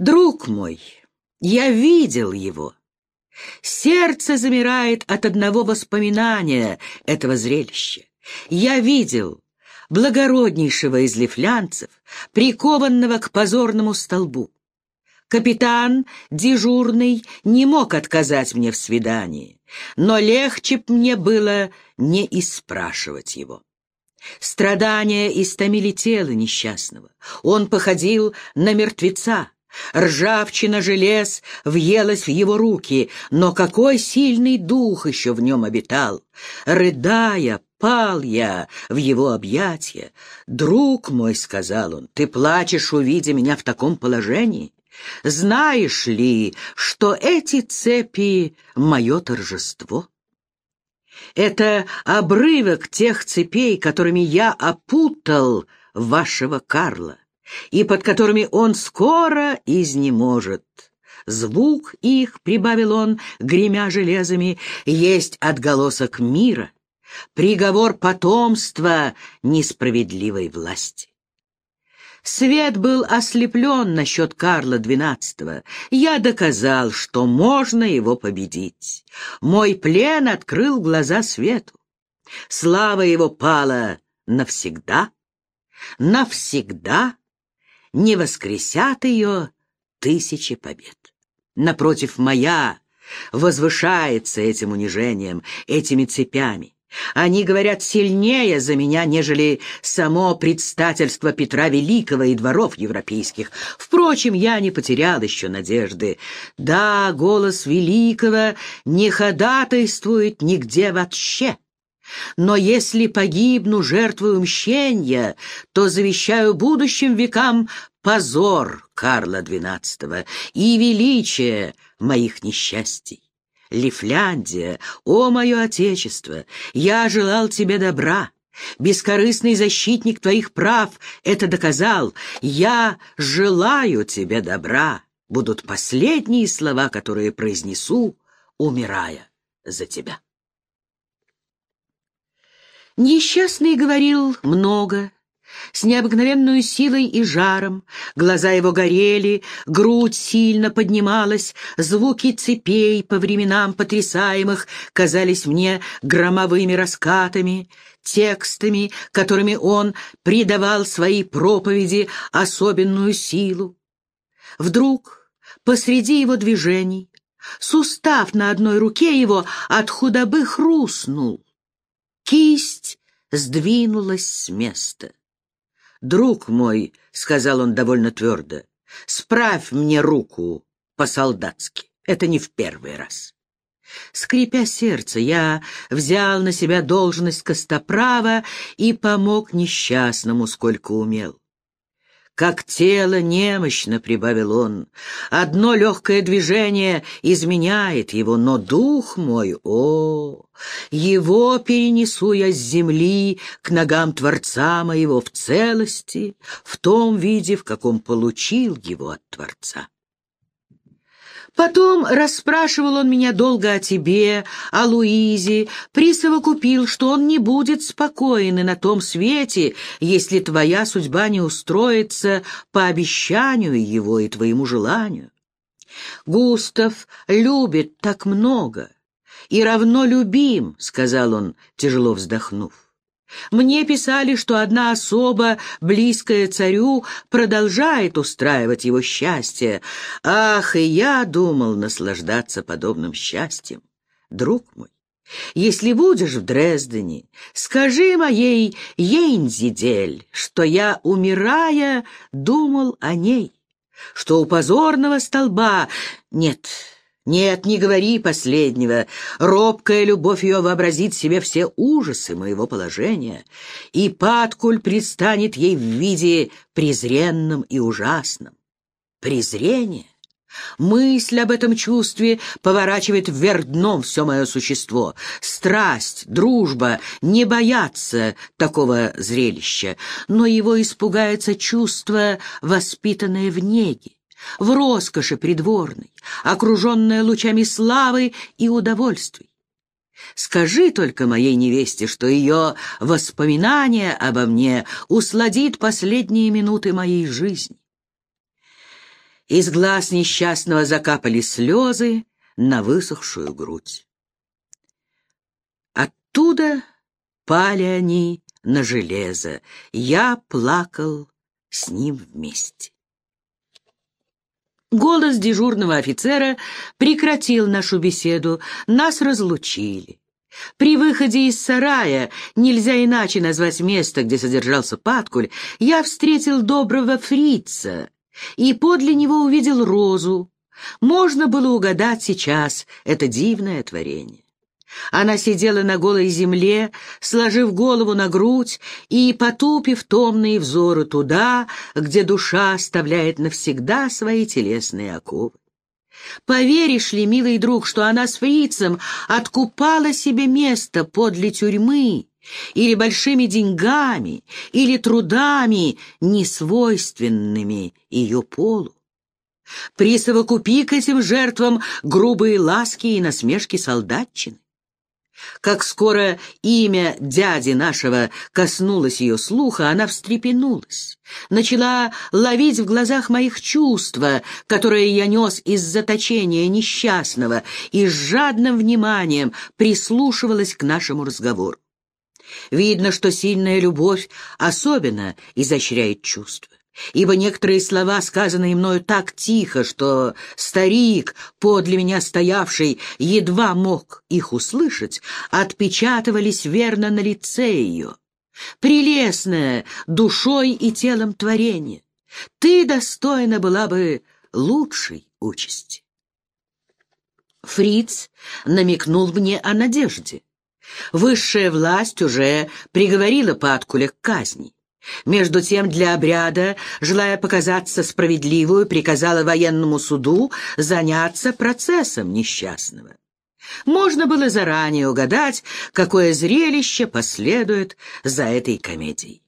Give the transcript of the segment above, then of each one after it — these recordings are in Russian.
Друг мой, я видел его. Сердце замирает от одного воспоминания этого зрелища. Я видел благороднейшего из лифлянцев, прикованного к позорному столбу. Капитан, дежурный, не мог отказать мне в свидании, но легче б мне было не испрашивать его. Страдания истомили тело несчастного. Он походил на мертвеца. Ржавчина желез въелась в его руки, но какой сильный дух еще в нем обитал! Рыдая, пал я в его объятия. «Друг мой», — сказал он, — «ты плачешь, увидя меня в таком положении? Знаешь ли, что эти цепи — мое торжество?» Это обрывок тех цепей, которыми я опутал вашего Карла и под которыми он скоро изнеможет. Звук их, — прибавил он, гремя железами, — есть отголосок мира, приговор потомства несправедливой власти. Свет был ослеплен насчет Карла XII. Я доказал, что можно его победить. Мой плен открыл глаза свету. Слава его пала навсегда. Навсегда не воскресят ее тысячи побед. Напротив, моя возвышается этим унижением, этими цепями. Они говорят сильнее за меня, нежели само предстательство Петра Великого и дворов европейских. Впрочем, я не потерял еще надежды. Да, голос Великого не ходатайствует нигде вообще. Но если погибну жертвою мщения, то завещаю будущим векам позор Карла XII и величие моих несчастий. Лифляндия, о мое отечество, я желал тебе добра. Бескорыстный защитник твоих прав это доказал. Я желаю тебе добра. Будут последние слова, которые произнесу, умирая за тебя. Несчастный говорил много, с необыкновенной силой и жаром. Глаза его горели, грудь сильно поднималась, звуки цепей, по временам потрясаемых, казались мне громовыми раскатами, текстами, которыми он придавал своей проповеди особенную силу. Вдруг, посреди его движений, сустав на одной руке его от худобы хрустнул. Кисть сдвинулась с места. «Друг мой», — сказал он довольно твердо, — «справь мне руку по-солдатски. Это не в первый раз». Скрипя сердце, я взял на себя должность костоправа и помог несчастному, сколько умел. Как тело немощно, — прибавил он, — одно легкое движение изменяет его, но дух мой, о, его перенесу я с земли к ногам Творца моего в целости, в том виде, в каком получил его от Творца. Потом расспрашивал он меня долго о тебе, о Луизе, присовокупил, что он не будет спокоен и на том свете, если твоя судьба не устроится по обещанию его и твоему желанию. Густав любит так много и равно любим, — сказал он, тяжело вздохнув. Мне писали, что одна особа, близкая царю, продолжает устраивать его счастье. Ах, и я думал наслаждаться подобным счастьем. Друг мой, если будешь в Дрездене, скажи моей Ейнзидель, что я, умирая, думал о ней, что у позорного столба... Нет, нет, не говори последнего. Робкая любовь ее вообразит себе все ужасы моего положения, и Паткуль предстанет ей в виде презренном и ужасном. Презрение. Мысль об этом чувстве поворачивает вверх дном все мое существо. Страсть, дружба не боятся такого зрелища, но его испугается чувство, воспитанное в неге в роскоши придворной, окруженная лучами славы и удовольствий. Скажи только моей невесте, что ее воспоминание обо мне усладит последние минуты моей жизни. Из глаз несчастного закапали слезы на высохшую грудь. Оттуда пали они на железо. Я плакал с ним вместе. Голос дежурного офицера прекратил нашу беседу, нас разлучили. При выходе из сарая, нельзя иначе назвать место, где содержался Паткуль, я встретил доброго фрица и подле него увидел розу. Можно было угадать сейчас это дивное творение. Она сидела на голой земле, сложив голову на грудь и потупив томные взоры туда, где душа оставляет навсегда свои телесные оковы. Поверишь ли, милый друг, что она с фрицем откупала себе место подле тюрьмы, или большими деньгами, или трудами, несвойственными ее полу? Присовокупи к этим жертвам грубые ласки и насмешки солдатчины. Как скоро имя дяди нашего коснулось ее слуха, она встрепенулась, начала ловить в глазах моих чувства, которые я нес из заточения несчастного, и с жадным вниманием прислушивалась к нашему разговору. Видно, что сильная любовь особенно изощряет чувства ибо некоторые слова, сказанные мною так тихо, что старик, подле меня стоявший, едва мог их услышать, отпечатывались верно на лице ее. Прелестное душой и телом творение, ты достойна была бы лучшей участи. Фриц намекнул мне о надежде. Высшая власть уже приговорила Паткуля к казни. Между тем для обряда, желая показаться справедливую, приказала военному суду заняться процессом несчастного. Можно было заранее угадать, какое зрелище последует за этой комедией.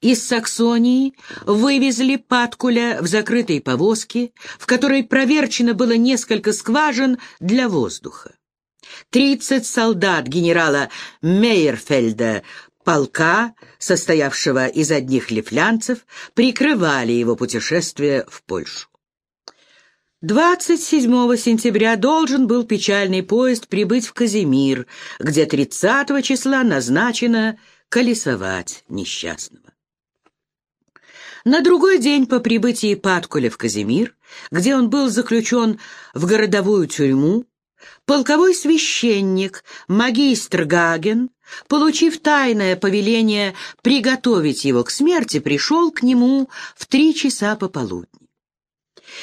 Из Саксонии вывезли Паткуля в закрытой повозке, в которой проверчено было несколько скважин для воздуха. Тридцать солдат генерала Мейерфельда полка, состоявшего из одних лифлянцев, прикрывали его путешествие в Польшу. 27 сентября должен был печальный поезд прибыть в Казимир, где 30 числа назначено колесовать несчастного. На другой день по прибытии Паткуля в Казимир, где он был заключен в городовую тюрьму, полковой священник, магистр Гаген, получив тайное повеление приготовить его к смерти, пришел к нему в три часа пополудни.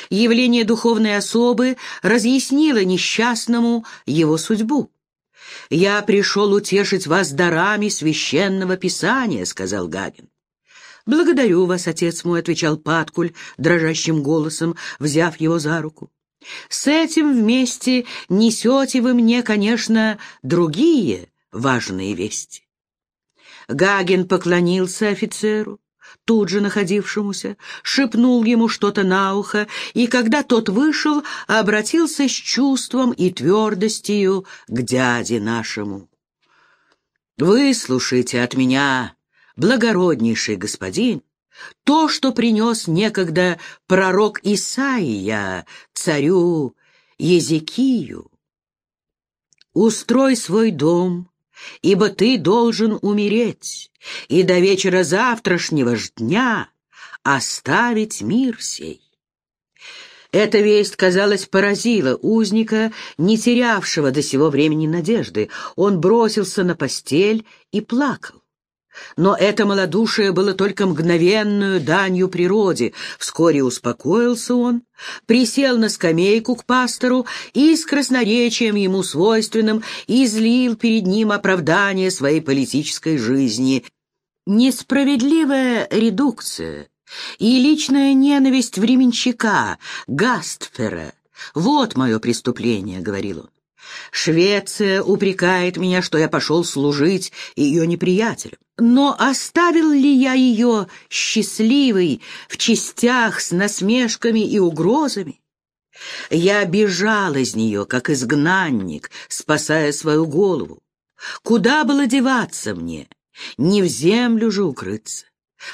Явление духовной особы разъяснило несчастному его судьбу. «Я пришел утешить вас дарами священного писания», — сказал Гагин. «Благодарю вас, отец мой», — отвечал Паткуль дрожащим голосом, взяв его за руку. «С этим вместе несете вы мне, конечно, другие важные вести. Гаген поклонился офицеру, тут же находившемуся, шепнул ему что-то на ухо, и когда тот вышел, обратился с чувством и твердостью к дяде нашему. «Выслушайте от меня, благороднейший господин, то, что принес некогда пророк Исаия царю Езекию. Устрой свой дом, ибо ты должен умереть, и до вечера завтрашнего ж дня оставить мир сей. Эта весть, казалось, поразила узника, не терявшего до сего времени надежды. Он бросился на постель и плакал. Но это малодушие было только мгновенную данью природе. Вскоре успокоился он, присел на скамейку к пастору и с красноречием ему свойственным излил перед ним оправдание своей политической жизни. Несправедливая редукция и личная ненависть временщика, Гастфера — вот мое преступление, — говорил он. Швеция упрекает меня, что я пошел служить ее неприятелям. Но оставил ли я ее счастливой в частях с насмешками и угрозами? Я бежал из нее, как изгнанник, спасая свою голову. Куда было деваться мне? Не в землю же укрыться.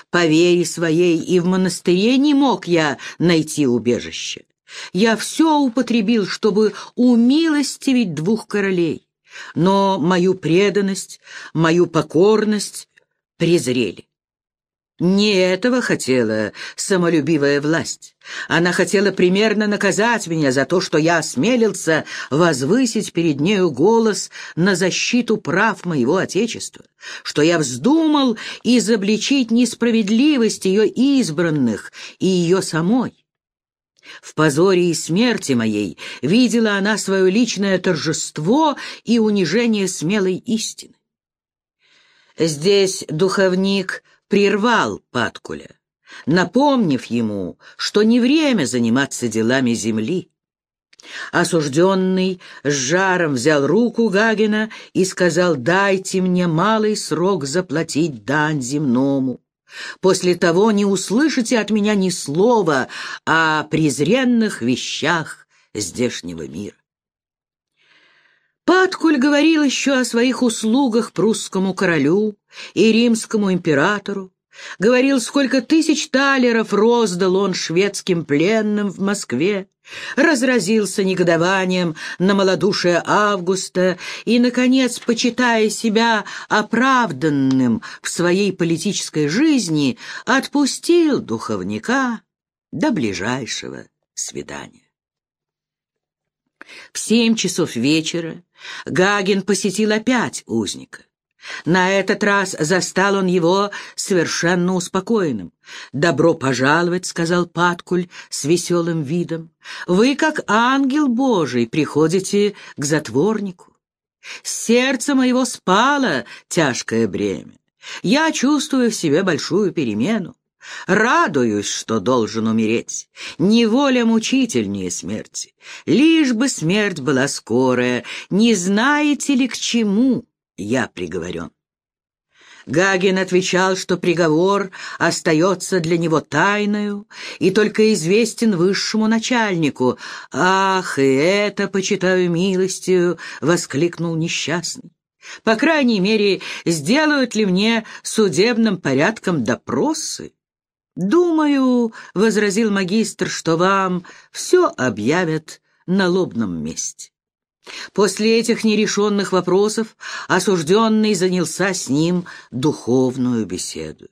По вере своей и в монастыре не мог я найти убежище. Я все употребил, чтобы умилостивить двух королей, но мою преданность, мою покорность презрели. Не этого хотела самолюбивая власть. Она хотела примерно наказать меня за то, что я осмелился возвысить перед нею голос на защиту прав моего Отечества, что я вздумал изобличить несправедливость ее избранных и ее самой. В позоре и смерти моей видела она свое личное торжество и унижение смелой истины. Здесь духовник прервал Паткуля, напомнив ему, что не время заниматься делами земли. Осужденный с жаром взял руку Гагина и сказал, «Дайте мне малый срок заплатить дань земному. После того не услышите от меня ни слова о презренных вещах здешнего мира». Паткуль говорил еще о своих услугах прусскому королю и римскому императору, говорил, сколько тысяч талеров роздал он шведским пленным в Москве, разразился негодованием на малодушие Августа и, наконец, почитая себя оправданным в своей политической жизни, отпустил духовника до ближайшего свидания. В семь часов вечера Гагин посетил опять узника. На этот раз застал он его совершенно успокоенным. «Добро пожаловать», — сказал Паткуль с веселым видом. «Вы, как ангел Божий, приходите к затворнику. Сердце моего спало тяжкое бремя. Я чувствую в себе большую перемену. Радуюсь, что должен умереть. Неволя мучительнее смерти. Лишь бы смерть была скорая. Не знаете ли, к чему я приговорен? Гагин отвечал, что приговор остается для него тайною и только известен высшему начальнику. «Ах, и это, почитаю милостью!» — воскликнул несчастный. «По крайней мере, сделают ли мне судебным порядком допросы?» «Думаю, — возразил магистр, — что вам все объявят на лобном месте». После этих нерешенных вопросов осужденный занялся с ним духовную беседу.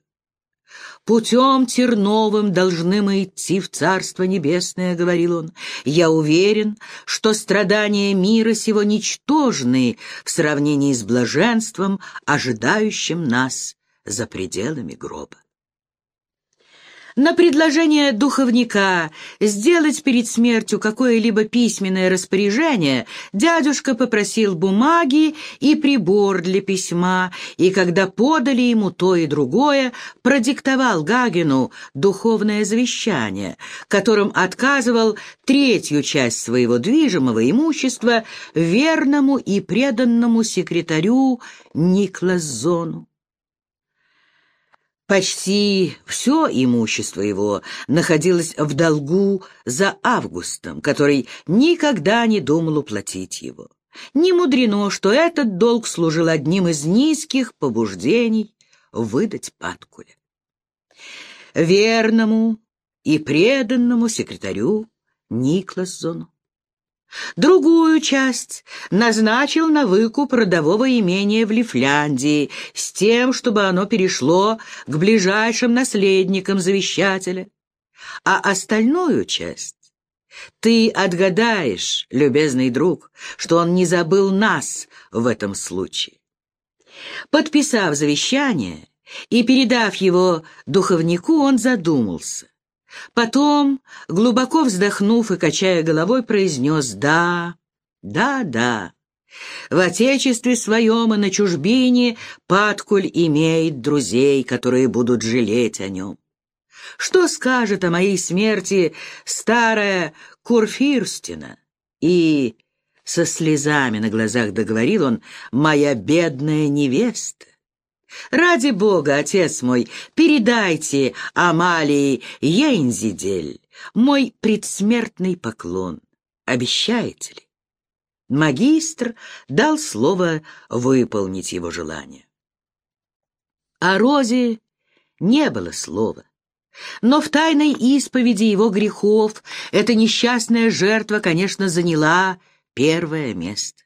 «Путем терновым должны мы идти в Царство Небесное», — говорил он. «Я уверен, что страдания мира сего ничтожны в сравнении с блаженством, ожидающим нас за пределами гроба». На предложение духовника сделать перед смертью какое-либо письменное распоряжение дядюшка попросил бумаги и прибор для письма, и когда подали ему то и другое, продиктовал Гагину духовное завещание, которым отказывал третью часть своего движимого имущества верному и преданному секретарю Никлазону. Почти все имущество его находилось в долгу за Августом, который никогда не думал уплатить его. Не мудрено, что этот долг служил одним из низких побуждений выдать Паткуля. Верному и преданному секретарю Никласзону Другую часть назначил на выкуп родового имения в Лифляндии с тем, чтобы оно перешло к ближайшим наследникам завещателя. А остальную часть ты отгадаешь, любезный друг, что он не забыл нас в этом случае. Подписав завещание и передав его духовнику, он задумался. Потом, глубоко вздохнув и качая головой, произнес «Да, да, да». В отечестве своем и на чужбине Паткуль имеет друзей, которые будут жалеть о нем. Что скажет о моей смерти старая Курфирстина? И со слезами на глазах договорил он «Моя бедная невеста». Ради бога, отец мой, передайте Амалии Ейнзидель мой предсмертный поклон. Обещаете ли? Магистр дал слово выполнить его желание. О Розе не было слова. Но в тайной исповеди его грехов эта несчастная жертва, конечно, заняла первое место.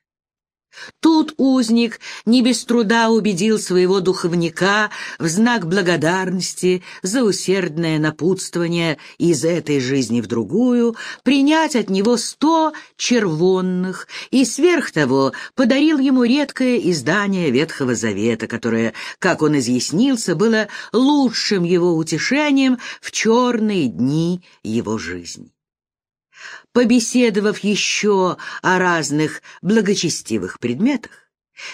Тут узник не без труда убедил своего духовника в знак благодарности за усердное напутствование из этой жизни в другую принять от него сто червонных и сверх того подарил ему редкое издание Ветхого Завета, которое, как он изъяснился, было лучшим его утешением в черные дни его жизни. Побеседовав еще о разных благочестивых предметах,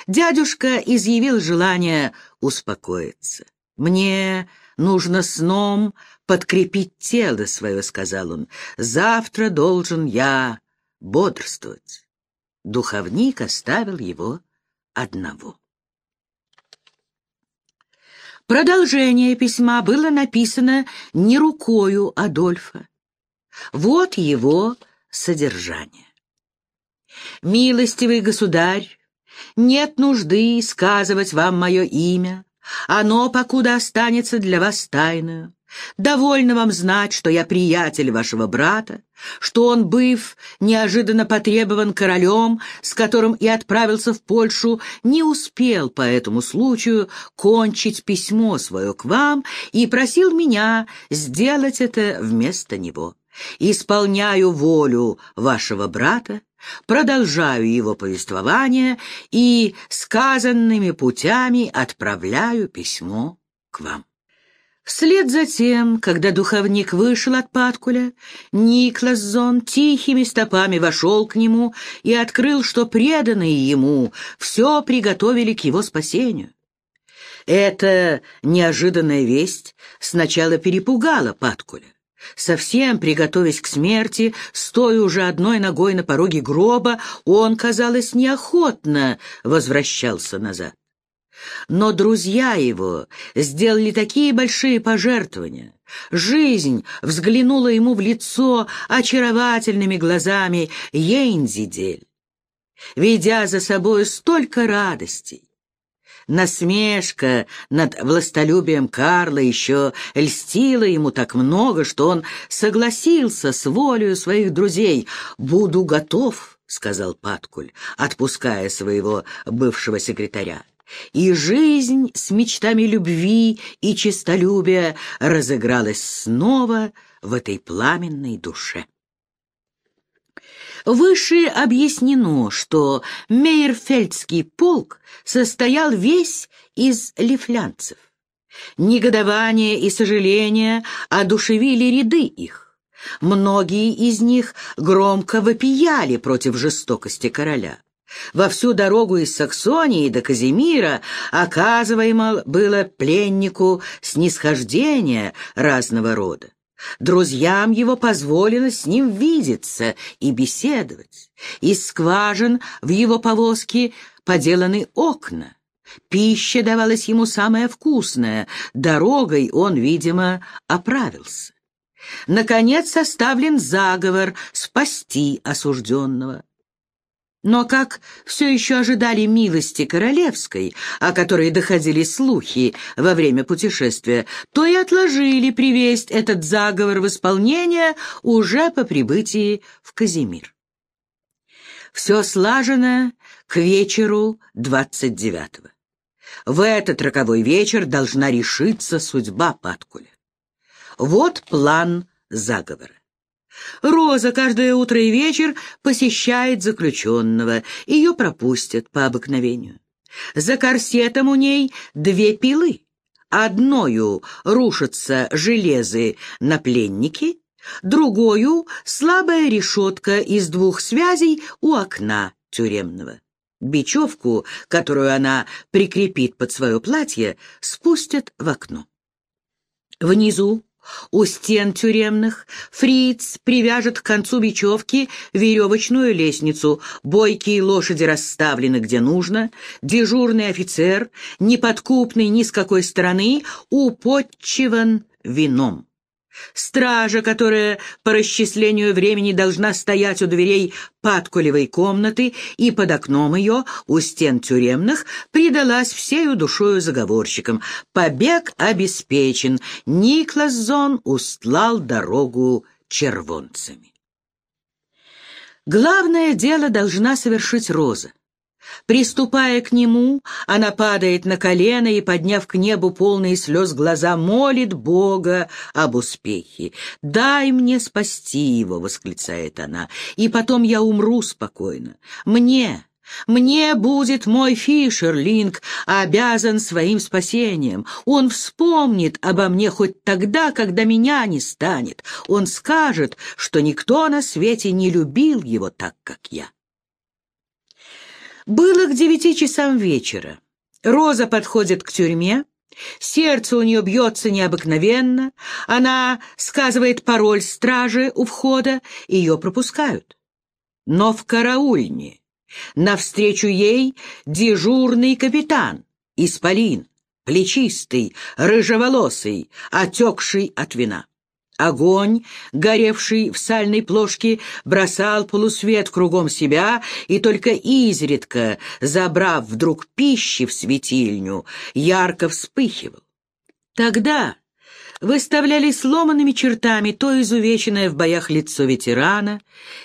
дядюшка изъявил желание успокоиться. «Мне нужно сном подкрепить тело свое», — сказал он. «Завтра должен я бодрствовать». Духовник оставил его одного. Продолжение письма было написано не рукою Адольфа. Вот его содержание. «Милостивый государь, нет нужды сказывать вам мое имя, оно покуда останется для вас тайною. Довольно вам знать, что я приятель вашего брата, что он, быв неожиданно потребован королем, с которым и отправился в Польшу, не успел по этому случаю кончить письмо свое к вам и просил меня сделать это вместо него исполняю волю вашего брата, продолжаю его повествование и сказанными путями отправляю письмо к вам. Вслед за тем, когда духовник вышел от Паткуля, Никлас Зон тихими стопами вошел к нему и открыл, что преданные ему все приготовили к его спасению. Эта неожиданная весть сначала перепугала Паткуля. Совсем приготовясь к смерти, стоя уже одной ногой на пороге гроба, он, казалось, неохотно возвращался назад. Но друзья его сделали такие большие пожертвования. Жизнь взглянула ему в лицо очаровательными глазами Ейнзидель, ведя за собой столько радостей, Насмешка над властолюбием Карла еще льстила ему так много, что он согласился с волею своих друзей. «Буду готов», — сказал Паткуль, отпуская своего бывшего секретаря. И жизнь с мечтами любви и честолюбия разыгралась снова в этой пламенной душе. Выше объяснено, что Мейерфельдский полк состоял весь из лифлянцев. Негодование и сожаление одушевили ряды их. Многие из них громко вопияли против жестокости короля. Во всю дорогу из Саксонии до Казимира оказываемо было пленнику снисхождение разного рода. Друзьям его позволено с ним видеться и беседовать. Из скважин в его повозке поделаны окна. Пища давалась ему самая вкусная, дорогой он, видимо, оправился. Наконец составлен заговор спасти осужденного. Но как все еще ожидали милости королевской, о которой доходили слухи во время путешествия, то и отложили привесть этот заговор в исполнение уже по прибытии в Казимир. Все слажено к вечеру двадцать девятого. В этот роковой вечер должна решиться судьба Паткуля. Вот план заговора. Роза каждое утро и вечер посещает заключенного, ее пропустят по обыкновению. За корсетом у ней две пилы. Одною рушатся железы на пленники, другою — слабая решетка из двух связей у окна тюремного. Бечевку, которую она прикрепит под свое платье, спустят в окно. Внизу у стен тюремных фриц привяжет к концу бечевки веревочную лестницу, бойкие лошади расставлены где нужно, дежурный офицер, неподкупный ни с какой стороны, уподчиван вином. Стража, которая по расчислению времени должна стоять у дверей подкулевой комнаты и под окном ее, у стен тюремных, предалась всею душою заговорщикам. Побег обеспечен. Никлас Зон устлал дорогу червонцами. Главное дело должна совершить Роза. Приступая к нему, она падает на колено и, подняв к небу полные слез глаза, молит Бога об успехе. «Дай мне спасти его!» — восклицает она. «И потом я умру спокойно. Мне, мне будет мой Фишерлинг обязан своим спасением. Он вспомнит обо мне хоть тогда, когда меня не станет. Он скажет, что никто на свете не любил его так, как я». Было к девяти часам вечера. Роза подходит к тюрьме. Сердце у нее бьется необыкновенно. Она сказывает пароль стражи у входа, ее пропускают. Но в караульне навстречу ей дежурный капитан, исполин, плечистый, рыжеволосый, отекший от вина. Огонь, горевший в сальной плошке, бросал полусвет кругом себя, и только изредка, забрав вдруг пищи в светильню, ярко вспыхивал. Тогда выставляли сломанными чертами то изувеченное в боях лицо ветерана,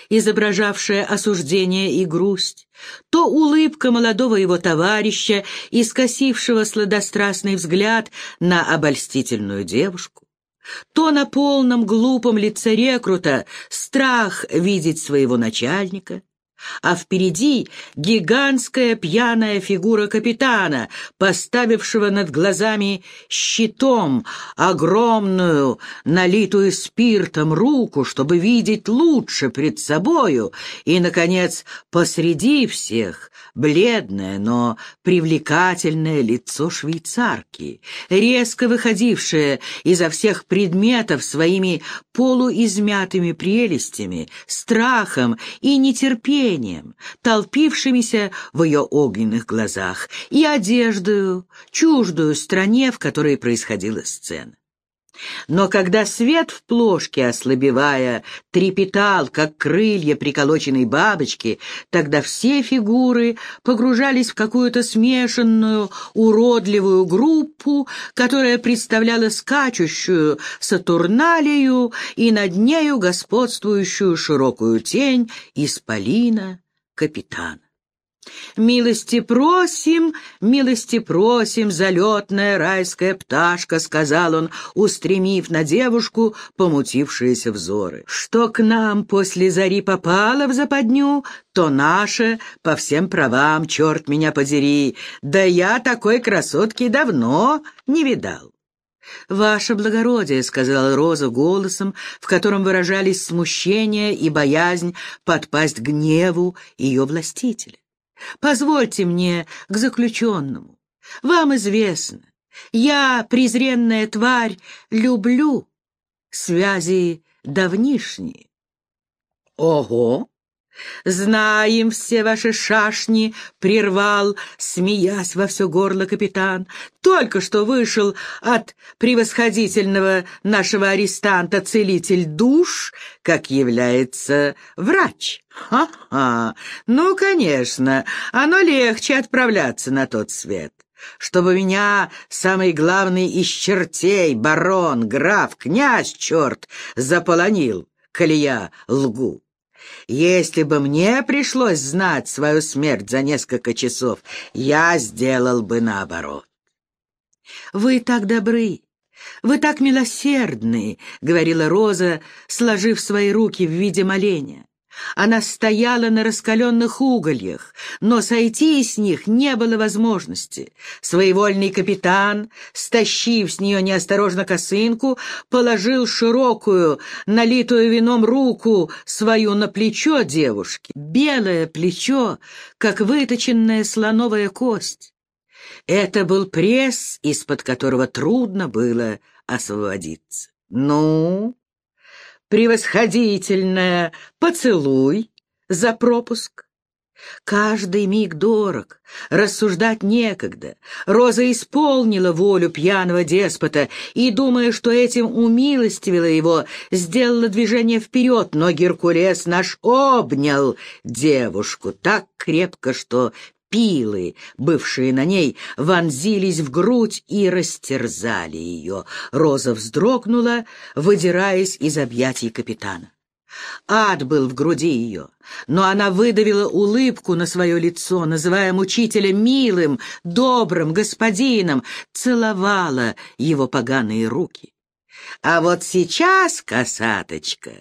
изображавшее осуждение и грусть, то улыбка молодого его товарища, искосившего сладострастный взгляд на обольстительную девушку то на полном глупом лице рекрута страх видеть своего начальника, а впереди гигантская пьяная фигура капитана, поставившего над глазами щитом огромную, налитую спиртом руку, чтобы видеть лучше пред собою, и, наконец, посреди всех бледное, но привлекательное лицо швейцарки, резко выходившее изо всех предметов своими полуизмятыми прелестями, страхом и нетерпением, толпившимися в ее огненных глазах, и одеждою, чуждую стране, в которой происходила сцена. Но когда свет в плошке, ослабевая, трепетал, как крылья приколоченной бабочки, тогда все фигуры погружались в какую-то смешанную, уродливую группу, которая представляла скачущую Сатурналию и над нею господствующую широкую тень исполина капитана. «Милости просим, милости просим, залетная райская пташка», — сказал он, устремив на девушку помутившиеся взоры. «Что к нам после зари попало в западню, то наше по всем правам, черт меня подери, да я такой красотки давно не видал». «Ваше благородие», — сказала Роза голосом, в котором выражались смущение и боязнь подпасть гневу ее властителя. Позвольте мне к заключенному. Вам известно, я, презренная тварь, люблю связи давнишние. Ого! «Знаем все ваши шашни», — прервал, смеясь во все горло капитан. «Только что вышел от превосходительного нашего арестанта целитель душ, как является врач. Ха-ха! Ну, конечно, оно легче отправляться на тот свет» чтобы меня самый главный из чертей, барон, граф, князь, черт, заполонил, коли я лгу. Если бы мне пришлось знать свою смерть за несколько часов, я сделал бы наоборот. «Вы так добры, вы так милосердны», — говорила Роза, сложив свои руки в виде моления. Она стояла на раскаленных угольях, но сойти с них не было возможности. Своевольный капитан, стащив с нее неосторожно косынку, положил широкую, налитую вином руку свою на плечо девушки. Белое плечо, как выточенная слоновая кость. Это был пресс, из-под которого трудно было освободиться. «Ну, превосходительная, поцелуй за пропуск. Каждый миг дорог, рассуждать некогда. Роза исполнила волю пьяного деспота и, думая, что этим умилостивила его, сделала движение вперед, но Геркулес наш обнял девушку так крепко, что пилы, бывшие на ней, вонзились в грудь и растерзали ее. Роза вздрогнула, выдираясь из объятий капитана. Ад был в груди ее, но она выдавила улыбку на свое лицо, называя мучителя милым, добрым господином, целовала его поганые руки. А вот сейчас, косаточка,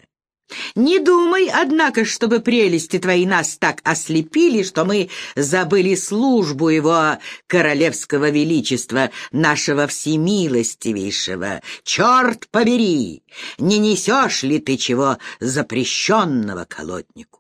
не думай, однако, чтобы прелести твои нас так ослепили, что мы забыли службу его королевского величества, нашего всемилостивейшего. Черт побери, не несешь ли ты чего запрещенного колоднику?